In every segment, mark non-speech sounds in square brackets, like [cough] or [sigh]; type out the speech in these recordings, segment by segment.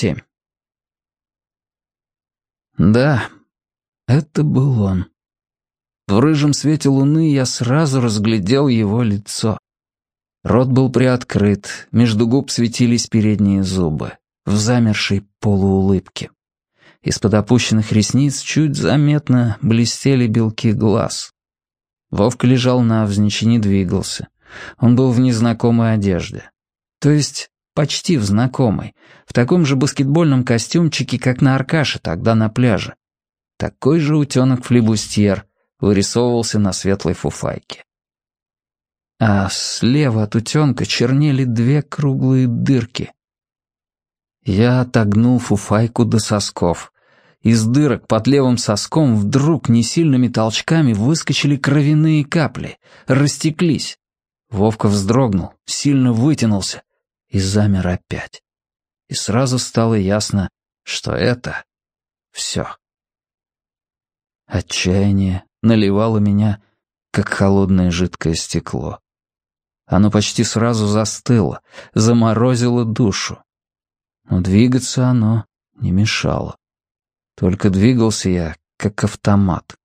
семь. Да, это был он. В рыжем свете луны я сразу разглядел его лицо. Рот был приоткрыт, между губ светились передние зубы, в замершей полуулыбке. Из-под опущенных ресниц чуть заметно блестели белки глаз. Вовка лежал навзничь и не двигался. Он был в незнакомой одежде. То есть почти в знакомой, в таком же баскетбольном костюмчике, как на Аркаше тогда на пляже. Такой же утенок-флибустьер вырисовывался на светлой фуфайке. А слева от утенка чернели две круглые дырки. Я отогнул фуфайку до сосков. Из дырок под левым соском вдруг несильными толчками выскочили кровяные капли, растеклись. Вовка вздрогнул, сильно вытянулся и замер опять. И сразу стало ясно, что это все. Отчаяние наливало меня, как холодное жидкое стекло. Оно почти сразу застыло, заморозило душу. Но двигаться оно не мешало. Только двигался я, как автомат.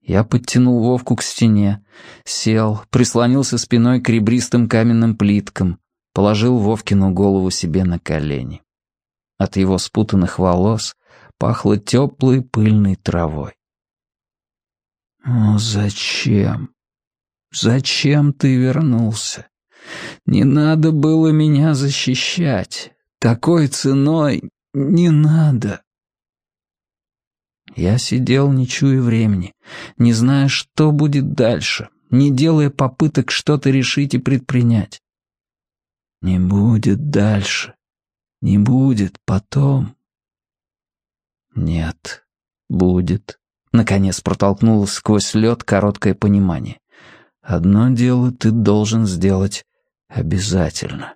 Я подтянул Вовку к стене, сел, прислонился спиной к ребристым каменным плиткам, положил Вовкину голову себе на колени. От его спутанных волос пахло теплой пыльной травой. «О, зачем? Зачем ты вернулся? Не надо было меня защищать. Такой ценой не надо». Я сидел, не чуя времени, не зная, что будет дальше, не делая попыток что-то решить и предпринять. Не будет дальше. Не будет потом. Нет, будет. Наконец протолкнул сквозь лед короткое понимание. Одно дело ты должен сделать обязательно.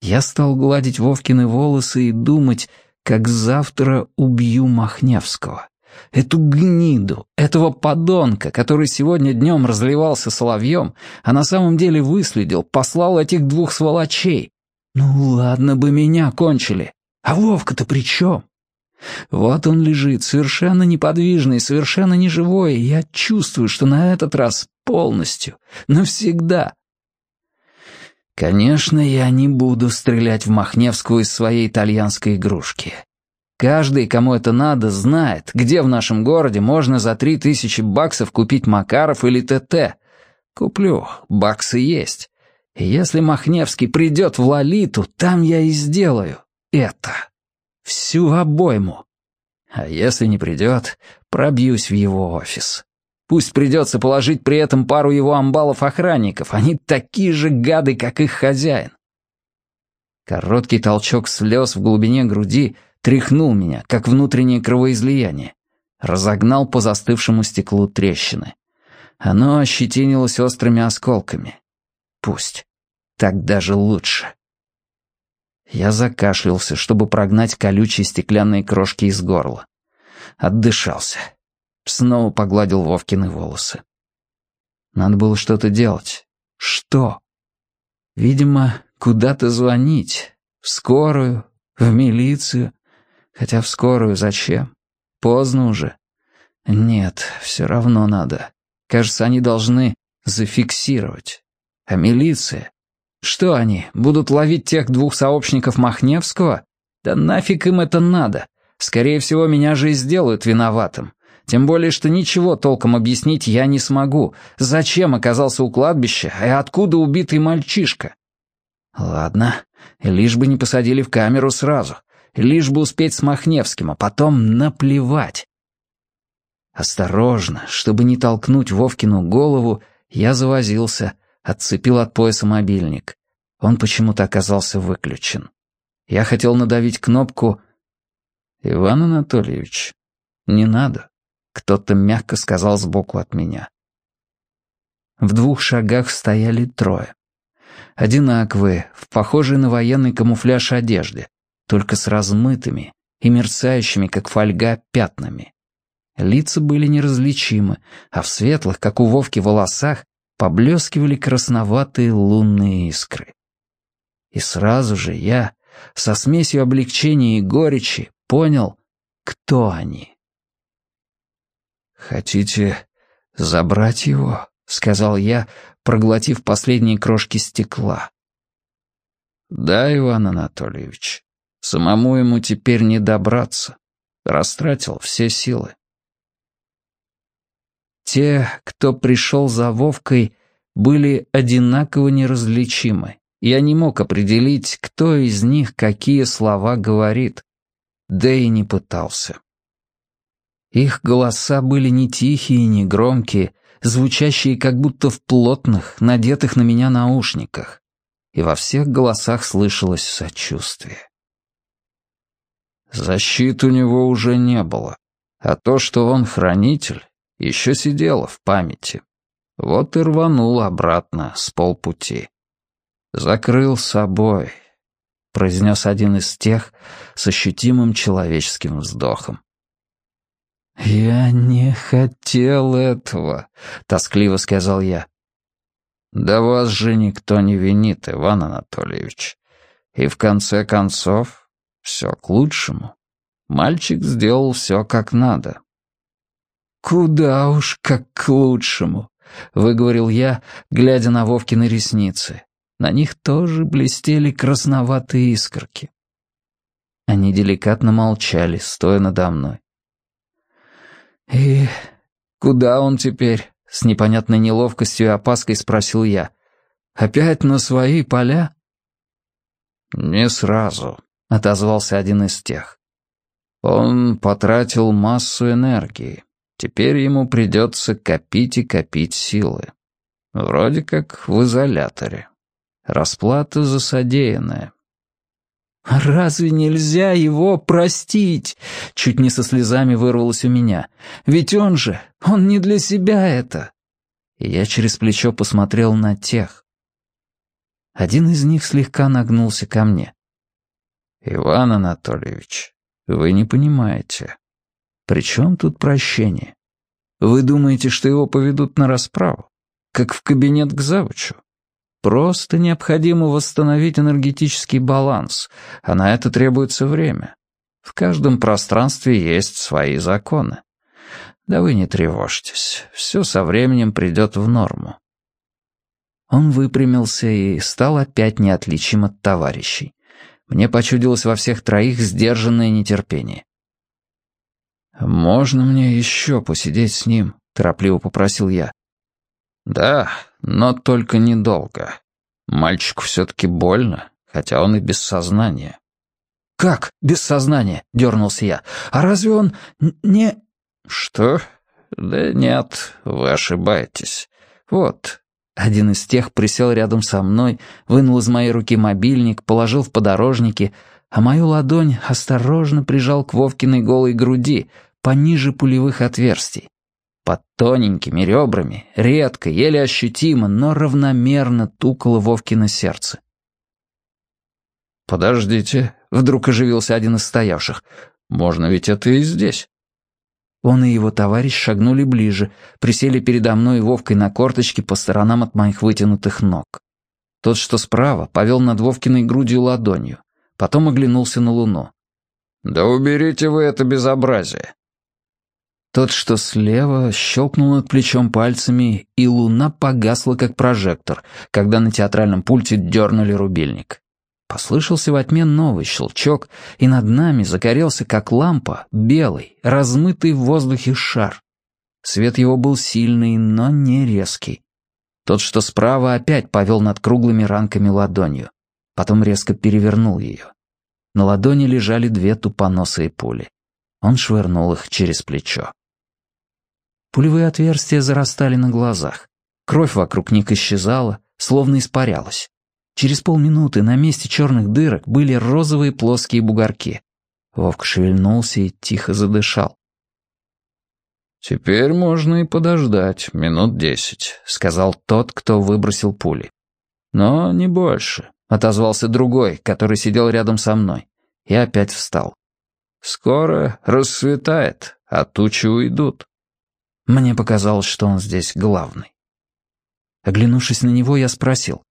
Я стал гладить Вовкины волосы и думать, как завтра убью Махневского. Эту гниду, этого подонка, который сегодня днем разливался соловьем, а на самом деле выследил, послал этих двух сволочей. Ну ладно бы меня кончили. А Вовка-то при чем? Вот он лежит, совершенно неподвижный, совершенно неживой, и я чувствую, что на этот раз полностью, навсегда. Конечно, я не буду стрелять в Махневскую из своей итальянской игрушки. Каждый, кому это надо, знает, где в нашем городе можно за три тысячи баксов купить Макаров или ТТ. Куплю, баксы есть. И если Махневский придет в Лолиту, там я и сделаю это. Всю обойму. А если не придет, пробьюсь в его офис. Пусть придется положить при этом пару его амбалов-охранников, они такие же гады, как их хозяин. Короткий толчок слез в глубине груди тряхнул меня, как внутреннее кровоизлияние, разогнал по застывшему стеклу трещины. Оно ощетинилось острыми осколками. Пусть. Так даже лучше. Я закашлялся, чтобы прогнать колючие стеклянные крошки из горла. Отдышался. Снова погладил Вовкины волосы. Надо было что-то делать. Что? Видимо, куда-то звонить. В скорую, в милицию. Хотя в скорую зачем? Поздно уже. Нет, все равно надо. Кажется, они должны зафиксировать. А милиция? Что они, будут ловить тех двух сообщников Махневского? Да нафиг им это надо. Скорее всего, меня же и сделают виноватым. Тем более, что ничего толком объяснить я не смогу. Зачем оказался у кладбища и откуда убитый мальчишка? Ладно, лишь бы не посадили в камеру сразу лишь бы успеть с Махневским, а потом наплевать. Осторожно, чтобы не толкнуть Вовкину голову, я завозился, отцепил от пояса мобильник. Он почему-то оказался выключен. Я хотел надавить кнопку «Иван Анатольевич, не надо», — кто-то мягко сказал сбоку от меня. В двух шагах стояли трое. Одинаковые, в похожей на военный камуфляж одежде, только с размытыми и мерцающими, как фольга, пятнами. Лица были неразличимы, а в светлых, как у Вовки, волосах поблескивали красноватые лунные искры. И сразу же я, со смесью облегчения и горечи, понял, кто они. «Хотите забрать его?» — сказал я, проглотив последние крошки стекла. «Да, Иван Анатольевич, самому ему теперь не добраться. Растратил все силы». Те, кто пришел за Вовкой, были одинаково неразличимы. Я не мог определить, кто из них какие слова говорит, да и не пытался. Их голоса были не тихие и не громкие, звучащие как будто в плотных, надетых на меня наушниках. И во всех голосах слышалось сочувствие. Защит у него уже не было, а то, что он хранитель, еще сидело в памяти. Вот и рванул обратно с полпути. «Закрыл собой», — произнес один из тех с ощутимым человеческим вздохом. «Я не хотел этого», — тоскливо сказал я. «Да вас же никто не винит, Иван Анатольевич. И в конце концов, все к лучшему. Мальчик сделал все как надо». «Куда уж как к лучшему», — выговорил я, глядя на Вовкины ресницы. На них тоже блестели красноватые искорки. Они деликатно молчали, стоя надо мной. «И куда он теперь?» — с непонятной неловкостью и опаской спросил я. «Опять на свои поля?» «Не сразу», — отозвался один из тех. «Он потратил массу энергии. Теперь ему придется копить и копить силы. Вроде как в изоляторе. Расплата за содеянное. «Разве нельзя его простить?» Чуть не со слезами вырвалось у меня. «Ведь он же, он не для себя это!» И я через плечо посмотрел на тех. Один из них слегка нагнулся ко мне. «Иван Анатольевич, вы не понимаете. При чем тут прощение? Вы думаете, что его поведут на расправу? Как в кабинет к завучу? Просто необходимо восстановить энергетический баланс, а на это требуется время. В каждом пространстве есть свои законы. Да вы не тревожьтесь, все со временем придет в норму. Он выпрямился и стал опять неотличим от товарищей. Мне почудилось во всех троих сдержанное нетерпение. «Можно мне еще посидеть с ним?» — торопливо попросил я. «Да, но только недолго. Мальчику все-таки больно, хотя он и без сознания». «Как без сознания?» — дернулся я. «А разве он не...» «Что? Да нет, вы ошибаетесь. Вот». Один из тех присел рядом со мной, вынул из моей руки мобильник, положил в подорожники, а мою ладонь осторожно прижал к Вовкиной голой груди, пониже пулевых отверстий. Под тоненькими ребрами, редко, еле ощутимо, но равномерно тукало Вовкино сердце. «Подождите», — вдруг оживился один из стоявших. «Можно ведь это и здесь». Он и его товарищ шагнули ближе, присели передо мной и Вовкой на корточки по сторонам от моих вытянутых ног. Тот, что справа, повел над Вовкиной грудью ладонью, потом оглянулся на луну. «Да уберите вы это безобразие!» Тот, что слева, щелкнул над плечом пальцами, и луна погасла, как прожектор, когда на театральном пульте дернули рубильник. Послышался во тьме новый щелчок, и над нами загорелся, как лампа, белый, размытый в воздухе шар. Свет его был сильный, но не резкий. Тот, что справа, опять повел над круглыми ранками ладонью. Потом резко перевернул ее. На ладони лежали две тупоносые пули. Он швырнул их через плечо. Пулевые отверстия зарастали на глазах. Кровь вокруг них исчезала, словно испарялась. Через полминуты на месте черных дырок были розовые плоские бугорки. Вовк шевельнулся и тихо задышал. «Теперь можно и подождать минут десять», — сказал тот, кто выбросил пули. «Но не больше», — отозвался другой, который сидел рядом со мной, и опять встал. «Скоро рассветает, а тучи уйдут». Мне показалось, что он здесь главный. Оглянувшись на него, я спросил.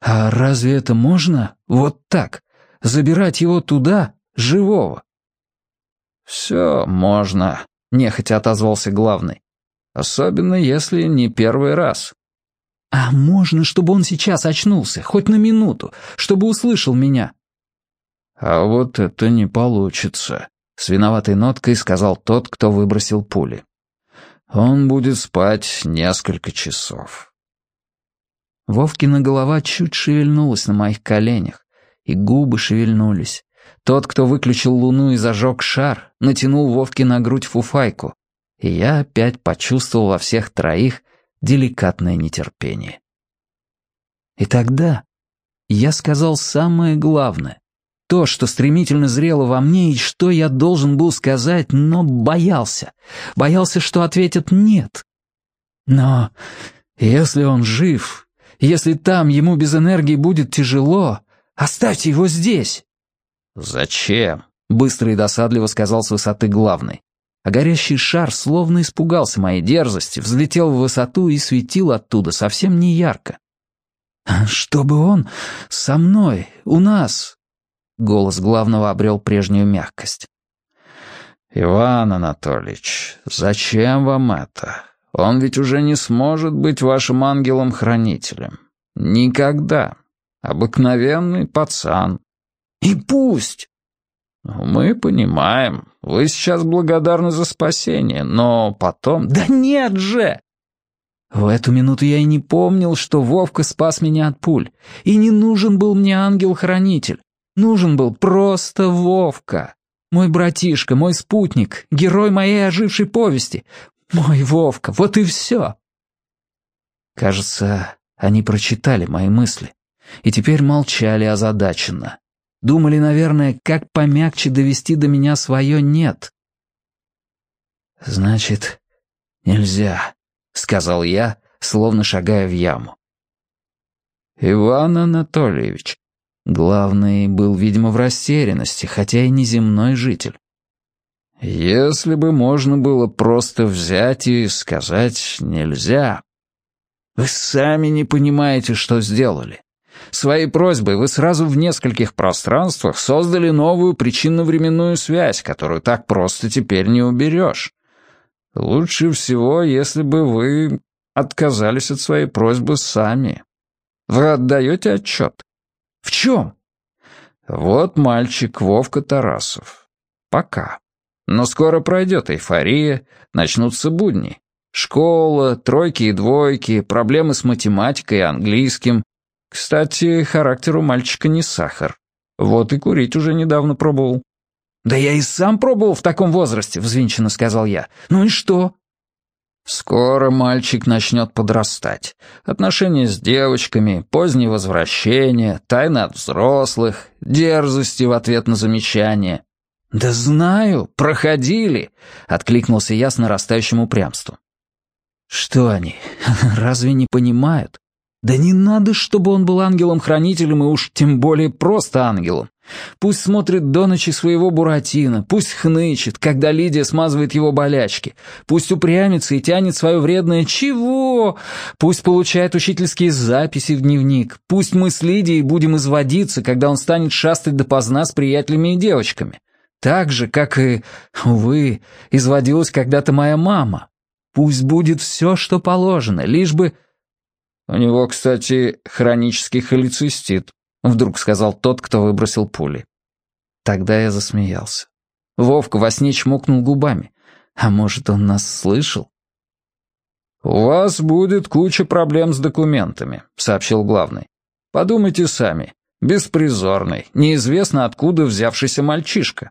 «А разве это можно? Вот так? Забирать его туда, живого?» «Все можно», — нехотя отозвался главный. «Особенно, если не первый раз». «А можно, чтобы он сейчас очнулся, хоть на минуту, чтобы услышал меня?» «А вот это не получится», — с виноватой ноткой сказал тот, кто выбросил пули. «Он будет спать несколько часов». Вовкина голова чуть шевельнулась на моих коленях, и губы шевельнулись. Тот, кто выключил луну и зажег шар, натянул Вовке на грудь фуфайку, и я опять почувствовал во всех троих деликатное нетерпение. И тогда я сказал самое главное, то, что стремительно зрело во мне и что я должен был сказать, но боялся, боялся, что ответят «нет». Но если он жив, если там ему без энергии будет тяжело, оставьте его здесь. «Зачем?» — быстро и досадливо сказал с высоты главный. А горящий шар словно испугался моей дерзости, взлетел в высоту и светил оттуда совсем не ярко. «Чтобы он со мной, у нас...» Голос главного обрел прежнюю мягкость. «Иван Анатольевич, зачем вам это? Он ведь уже не сможет быть вашим ангелом-хранителем. Никогда. Обыкновенный пацан. И пусть. Мы понимаем. Вы сейчас благодарны за спасение, но потом... Да нет же! В эту минуту я и не помнил, что Вовка спас меня от пуль. И не нужен был мне ангел-хранитель. Нужен был просто Вовка. Мой братишка, мой спутник, герой моей ожившей повести. Мой Вовка, вот и все. Кажется, они прочитали мои мысли и теперь молчали озадаченно. Думали, наверное, как помягче довести до меня свое «нет». «Значит, нельзя», — сказал я, словно шагая в яму. «Иван Анатольевич». Главный был, видимо, в растерянности, хотя и не земной житель. «Если бы можно было просто взять и сказать «нельзя». Вы сами не понимаете, что сделали. Своей просьбой вы сразу в нескольких пространствах создали новую причинно-временную связь, которую так просто теперь не уберешь. Лучше всего, если бы вы отказались от своей просьбы сами. Вы отдаете отчет? В чем? Вот мальчик Вовка Тарасов. Пока. Но скоро пройдет эйфория, начнутся будни. Школа, тройки и двойки, проблемы с математикой и английским, кстати, характер у мальчика не сахар. Вот и курить уже недавно пробовал. «Да я и сам пробовал в таком возрасте», — взвинченно сказал я. «Ну и что?» Скоро мальчик начнет подрастать. Отношения с девочками, позднее возвращение, тайны от взрослых, дерзости в ответ на замечания. «Да знаю, проходили», — откликнулся я с нарастающим упрямством. «Что они, [laughs] разве не понимают? Да не надо, чтобы он был ангелом-хранителем и уж тем более просто ангелом. Пусть смотрит до ночи своего Буратино, пусть хнычет, когда Лидия смазывает его болячки, пусть упрямится и тянет свое вредное «чего?», пусть получает учительские записи в дневник, пусть мы с Лидией будем изводиться, когда он станет шастать допоздна с приятелями и девочками. Так же, как и, увы, изводилась когда-то моя мама. Пусть будет все, что положено, лишь бы... «У него, кстати, хронический холецистит», — вдруг сказал тот, кто выбросил пули. Тогда я засмеялся. Вовка во сне чмокнул губами. А может, он нас слышал? «У вас будет куча проблем с документами», — сообщил главный. «Подумайте сами. Беспризорный, неизвестно откуда взявшийся мальчишка».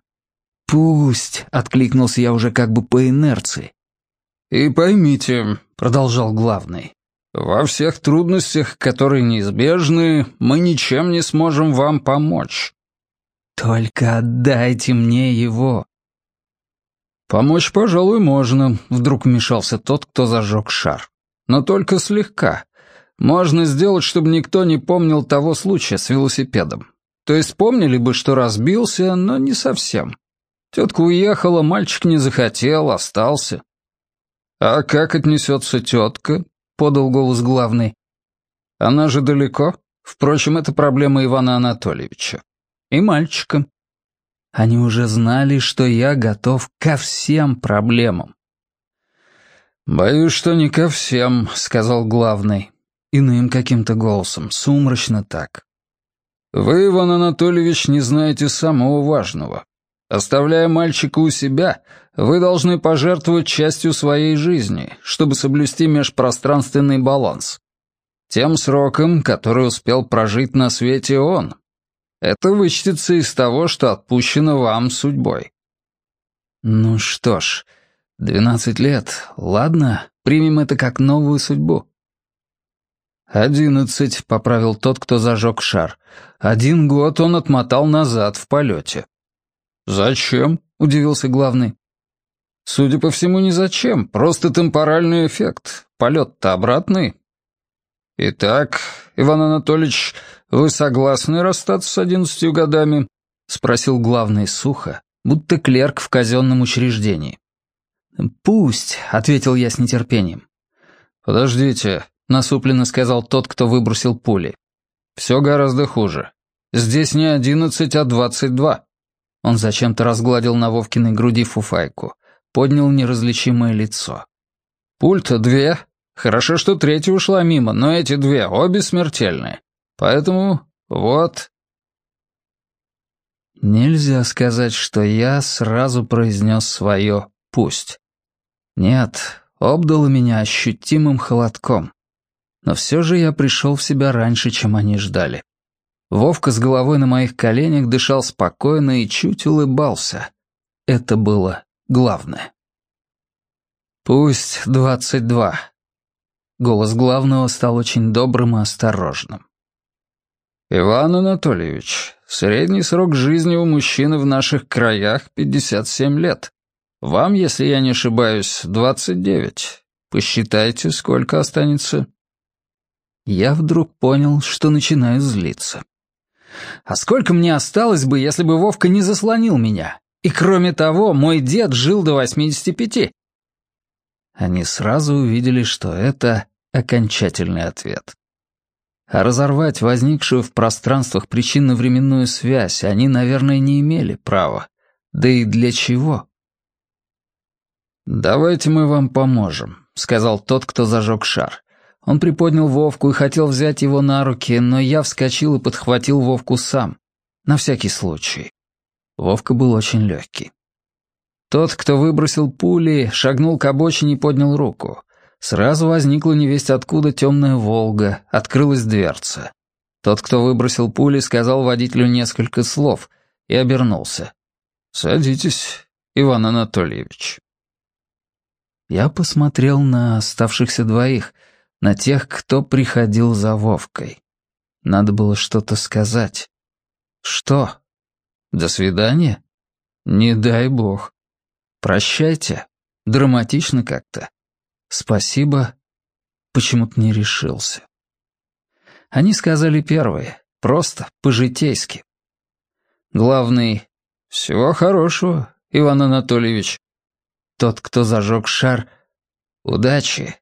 «Пусть», — откликнулся я уже как бы по инерции. «И поймите», — продолжал главный, во всех трудностях, которые неизбежны, мы ничем не сможем вам помочь. Только отдайте мне его. Помочь, пожалуй, можно, вдруг вмешался тот, кто зажег шар. Но только слегка. Можно сделать, чтобы никто не помнил того случая с велосипедом. То есть помнили бы, что разбился, но не совсем. Тетка уехала, мальчик не захотел, остался. А как отнесется тетка? подал голос главный. «Она же далеко. Впрочем, это проблема Ивана Анатольевича. И мальчика. Они уже знали, что я готов ко всем проблемам. «Боюсь, что не ко всем», — сказал главный. Иным каким-то голосом, сумрачно так. «Вы, Иван Анатольевич, не знаете самого важного. Оставляя мальчика у себя, вы должны пожертвовать частью своей жизни, чтобы соблюсти межпространственный баланс. Тем сроком, который успел прожить на свете он. Это вычтется из того, что отпущено вам судьбой. Ну что ж, двенадцать лет, ладно, примем это как новую судьбу. «Одиннадцать», — поправил тот, кто зажег шар. «Один год он отмотал назад в полете». «Зачем?» — удивился главный. «Судя по всему, не зачем, просто темпоральный эффект. Полет-то обратный». «Итак, Иван Анатольевич, вы согласны расстаться с одиннадцатью годами?» — спросил главный сухо, будто клерк в казенном учреждении. «Пусть», — ответил я с нетерпением. «Подождите», — насупленно сказал тот, кто выбросил пули. «Все гораздо хуже. Здесь не одиннадцать, а двадцать два». Он зачем-то разгладил на Вовкиной груди фуфайку, поднял неразличимое лицо. «Пульта две. Хорошо, что третья ушла мимо, но эти две обе смертельные. Поэтому вот...» Нельзя сказать, что я сразу произнес свое «пусть». Нет, обдало меня ощутимым холодком. Но все же я пришел в себя раньше, чем они ждали. Вовка с головой на моих коленях дышал спокойно и чуть улыбался. Это было главное. «Пусть двадцать два». Голос главного стал очень добрым и осторожным. «Иван Анатольевич, средний срок жизни у мужчины в наших краях — 57 лет. Вам, если я не ошибаюсь, 29. Посчитайте, сколько останется». Я вдруг понял, что начинаю злиться. А сколько мне осталось бы, если бы Вовка не заслонил меня? И кроме того, мой дед жил до 85. Они сразу увидели, что это окончательный ответ. А разорвать возникшую в пространствах причинно-временную связь они, наверное, не имели права. Да и для чего? «Давайте мы вам поможем», — сказал тот, кто зажег шар. Он приподнял Вовку и хотел взять его на руки, но я вскочил и подхватил Вовку сам. На всякий случай. Вовка был очень легкий. Тот, кто выбросил пули, шагнул к обочине и поднял руку. Сразу возникла невесть откуда темная «Волга», открылась дверца. Тот, кто выбросил пули, сказал водителю несколько слов и обернулся. «Садитесь, Иван Анатольевич». Я посмотрел на оставшихся двоих — на тех, кто приходил за Вовкой. Надо было что-то сказать. Что? До свидания? Не дай бог. Прощайте. Драматично как-то. Спасибо. Почему-то не решился. Они сказали первые, просто, по-житейски. Главный «Всего хорошего, Иван Анатольевич». Тот, кто зажег шар «Удачи,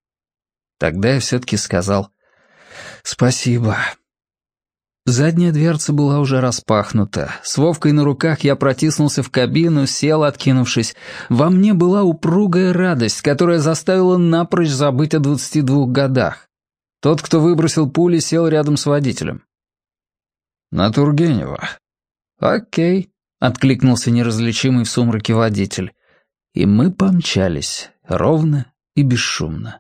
Тогда я все-таки сказал «Спасибо». Задняя дверца была уже распахнута. С Вовкой на руках я протиснулся в кабину, сел, откинувшись. Во мне была упругая радость, которая заставила напрочь забыть о двадцати двух годах. Тот, кто выбросил пули, сел рядом с водителем. «На Тургенева». «Окей», — откликнулся неразличимый в сумраке водитель. И мы помчались, ровно и бесшумно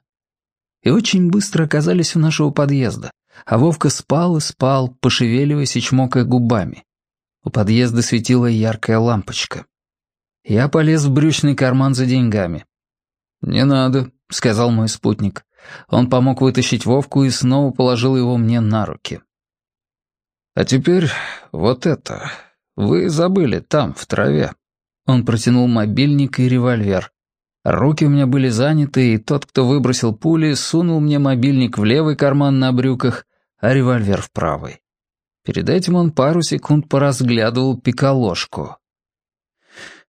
и очень быстро оказались у нашего подъезда, а Вовка спал и спал, пошевеливаясь и чмокая губами. У подъезда светила яркая лампочка. Я полез в брючный карман за деньгами. «Не надо», — сказал мой спутник. Он помог вытащить Вовку и снова положил его мне на руки. «А теперь вот это. Вы забыли там, в траве». Он протянул мобильник и револьвер. Руки у меня были заняты, и тот, кто выбросил пули, сунул мне мобильник в левый карман на брюках, а револьвер в правый. Перед этим он пару секунд поразглядывал пиколожку.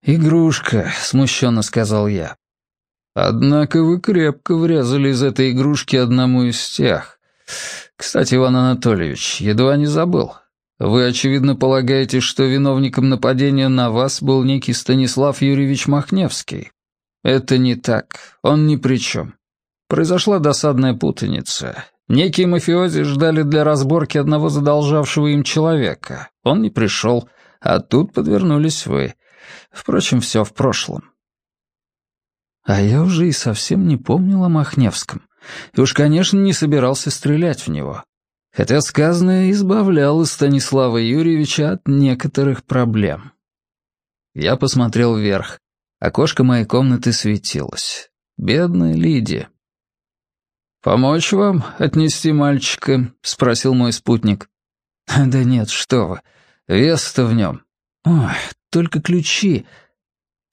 «Игрушка», — смущенно сказал я. «Однако вы крепко врезали из этой игрушки одному из тех. Кстати, Иван Анатольевич, едва не забыл. Вы, очевидно, полагаете, что виновником нападения на вас был некий Станислав Юрьевич Махневский. Это не так, он ни при чем. Произошла досадная путаница. Некие мафиози ждали для разборки одного задолжавшего им человека. Он не пришел, а тут подвернулись вы. Впрочем, все в прошлом. А я уже и совсем не помнил о Махневском. И уж, конечно, не собирался стрелять в него. Хотя сказанное избавляло Станислава Юрьевича от некоторых проблем. Я посмотрел вверх. Окошко моей комнаты светилось. Бедная Лидия. «Помочь вам отнести мальчика?» — спросил мой спутник. «Да нет, что вы. Вес-то в нем. Ой, только ключи.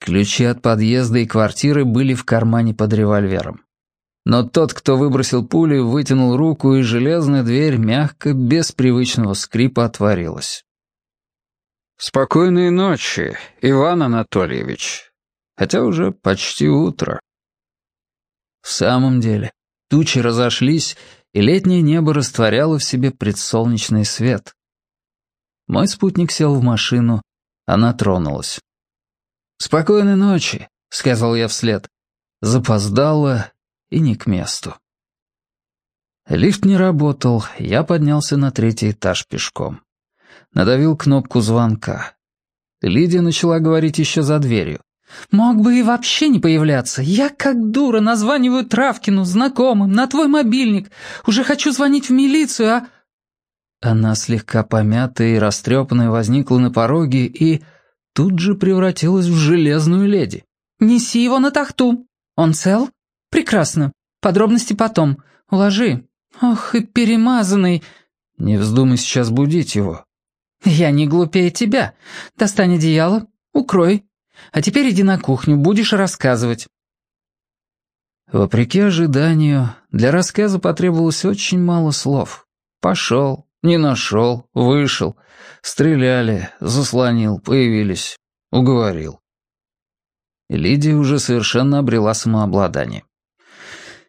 Ключи от подъезда и квартиры были в кармане под револьвером. Но тот, кто выбросил пулю, вытянул руку, и железная дверь мягко, без привычного скрипа отворилась. «Спокойной ночи, Иван Анатольевич. Хотя уже почти утро». В самом деле, тучи разошлись, и летнее небо растворяло в себе предсолнечный свет. Мой спутник сел в машину, она тронулась. «Спокойной ночи», — сказал я вслед. Запоздала и не к месту. Лифт не работал, я поднялся на третий этаж пешком. Надавил кнопку звонка. Лидия начала говорить еще за дверью. «Мог бы и вообще не появляться. Я как дура названиваю Травкину, знакомым, на твой мобильник. Уже хочу звонить в милицию, а...» Она слегка помятая и растрепанная возникла на пороге и тут же превратилась в железную леди. «Неси его на тахту. Он цел? Прекрасно. Подробности потом. Уложи. Ох, и перемазанный...» «Не вздумай сейчас будить его». «Я не глупее тебя. Достань одеяло, укрой. А теперь иди на кухню, будешь рассказывать». Вопреки ожиданию, для рассказа потребовалось очень мало слов. Пошел, не нашел, вышел. Стреляли, заслонил, появились. Уговорил. Лидия уже совершенно обрела самообладание.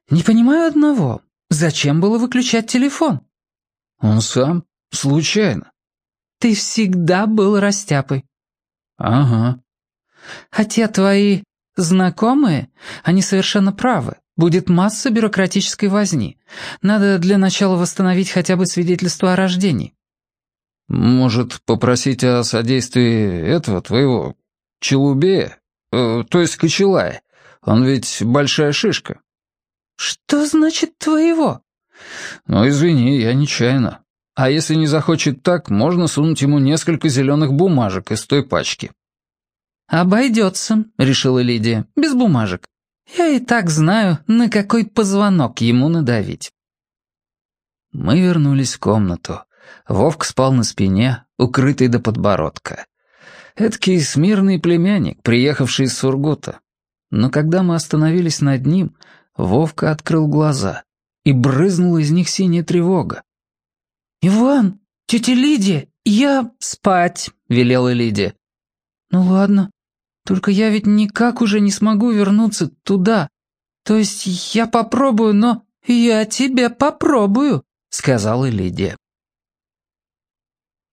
«Не понимаю одного. Зачем было выключать телефон?» «Он сам. Случайно». «Ты всегда был растяпой». «Ага». «А те твои знакомые, они совершенно правы. Будет масса бюрократической возни. Надо для начала восстановить хотя бы свидетельство о рождении». «Может, попросить о содействии этого твоего Челубея? Э, то есть Кочелая? Он ведь большая шишка». «Что значит «твоего»?» «Ну, извини, я нечаянно. А если не захочет так, можно сунуть ему несколько зеленых бумажек из той пачки». «Обойдется», — решила Лидия, — «без бумажек. Я и так знаю, на какой позвонок ему надавить. Мы вернулись в комнату. Вовк спал на спине, укрытый до подбородка. Эдакий смирный племянник, приехавший из Сургута. Но когда мы остановились над ним, Вовка открыл глаза, и брызнула из них синяя тревога. «Иван, тетя Лидия, я...» «Спать», — велела Лидия. «Ну ладно, только я ведь никак уже не смогу вернуться туда. То есть я попробую, но я тебе попробую», — сказала Лидия.